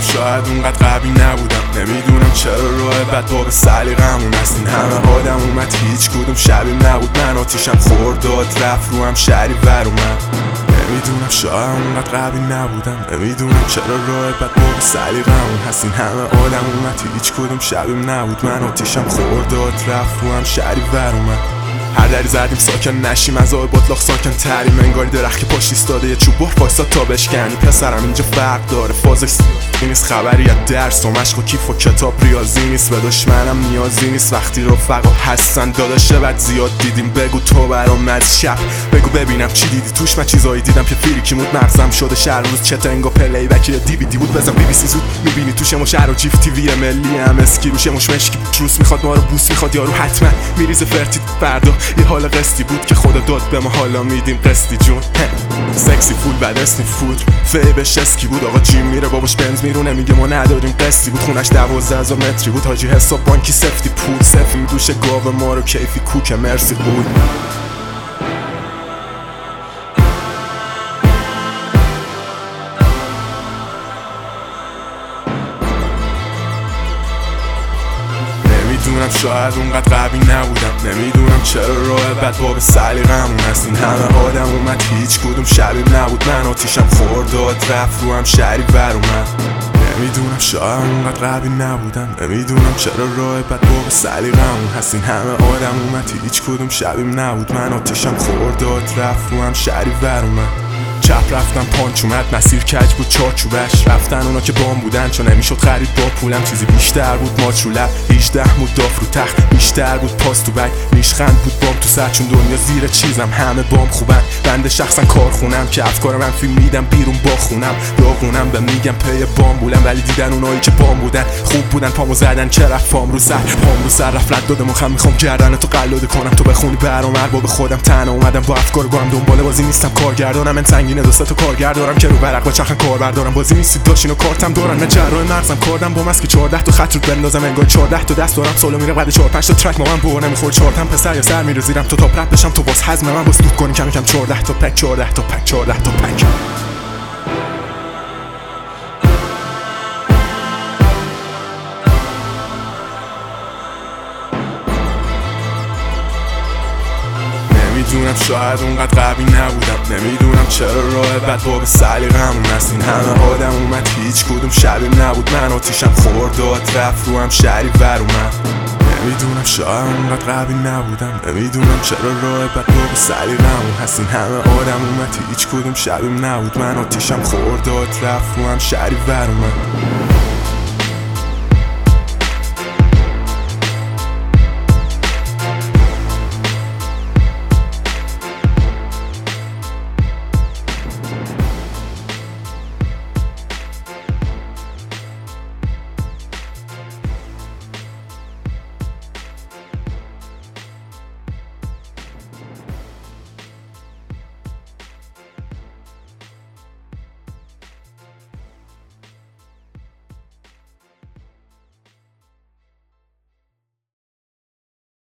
شاید اونقدر قوی نبودم. نمی‌دونم چرا راه بد باب سلیقمون هست. این همه آدم اومد هیچ کدوم شبیم نبود. من آتیشم خورداد رفت رو هم شهری ور اومد. نمی‌دونم شاید اونقدر قوی نبودم. نمی‌دونم چرا راه بد باب سلیقمون هست. این همه آدم اومد هیچ کدوم شبیم نبود. من آتیشم خورداد رفت رو هم شهری ور اومد. هر دری زدیم ساکن نشیم از آب بطلاق ساکن تریم. انگاری درخت که پاش ایستاده یه چوب. بار تا بشکنی. پسرم اینجا فرق داره فازش نیست خبری از درس. و مشق و کیف و کتاب ریاضی نیست. به دشمنم نیازی نیست. وقتی رفقا هستن داداشه بعد زیاد دیدیم. بگو تو برام از شب. بگو ببینم چی دیدی. توش من چیزایی دیدم که فیری مود مغزم شده شهر روز. چتنگ و پلی بک دیویدی بود. بزن بی بی سی زود. می‌بینی توش مو شهر و جیف تیوی ملی. هم اسکی روش. مش مشکی می‌خواد ما رو بوس می‌خواد. یارو حتما میریز فرتی فردا یه حال قسطی بود که خدا داد به ما. حالا میدیم قسطی جون. سکسی فول بعد اسنی فود فیبش اسکی بود؟ آقا جیم میره باباش بنز میرونه میگه ما نداریم قسطی بود. خونش دوازده هزار متری بود. حاجی حساب بانکی سفتی پول. سفی میدوشه گاو ما رو کیفی کوک. مرسی بود نمی‌دونم شاید اونقدر قوی نبودم. نمی‌دونم چرا راه بد باب سلیقمون هست این همه آدم اومد هیچ کدوم شبیم نبود. من آتیشم خورداد رفت رو هم شهری ور اومد. نمی‌دونم شاید اونقدر قوی نبودم. نمی‌دونم چرا راه بد باب سلیقمون هست این همه آدم اومد هیچ کدوم شبیم نبود. من آتیشم خورداد رفت رو هم شهری ور اومد. چپ رفتم پانچ اومد مسیر کج بود چارچوبش رفتن اونا که بام بودن چون نمی‌شد خرید با پولم چیزی بیشتر بود. ما رو 18 بود داف رو تخت. بیشتر بود پاس تو بک نیشخند بود بام تو سر. چون دنیا زیر چیزم همه بام خوبن. بنده شخصا کارخونم که افکار من فیلم میدم بیرون با خونم. داغونم به میگم پی بام بودم ولی دیدن اونایی که بام بودن خوب بودن. پامو زدن چه رفت؟ پام رو سر. پام رو سر رفت رد دادم. خم می‌خوام گردن تو قلاده کنم. تو بخونی برام به خودم تنها اومدم. با افکار گام دنبال بازی نیستم. کارگردانم من سنگینه دو تا کارگر دارم که رو برق با چرخن کاربر دارم بازی نیستید داشین و کارتم دارن من جراح مغزم کردم با مسک 14 تا خط رو بندازم انگار 14 تا دست دارم. سولو میره بعد 4 5 تا ترک ما من بور نمیخور 4 تا پسر یا سر میره زیرم. تو تا رپ بشم تو باز حزم من. باز دود کنیم کم کم 14 تا پک 14 تا پک 14 تا پک. نمی‌دونم شاید اونقدر قوی نبودم. نمی‌دونم چرا راه بد باب سلیقمون هست این همه آدم اومد هیچ کدوم شبیم نبود. من آتیشم خورداد رفت هم شهری ور اومد. نمی‌دونم شاید اونقدر قوی نبودم. نمی‌دونم چرا راه بد باب سلیقمون هست این همه آدم اومد هیچ کدوم شبیم نبود. من آتیشم خورداد رفت هم شهری ور اومد.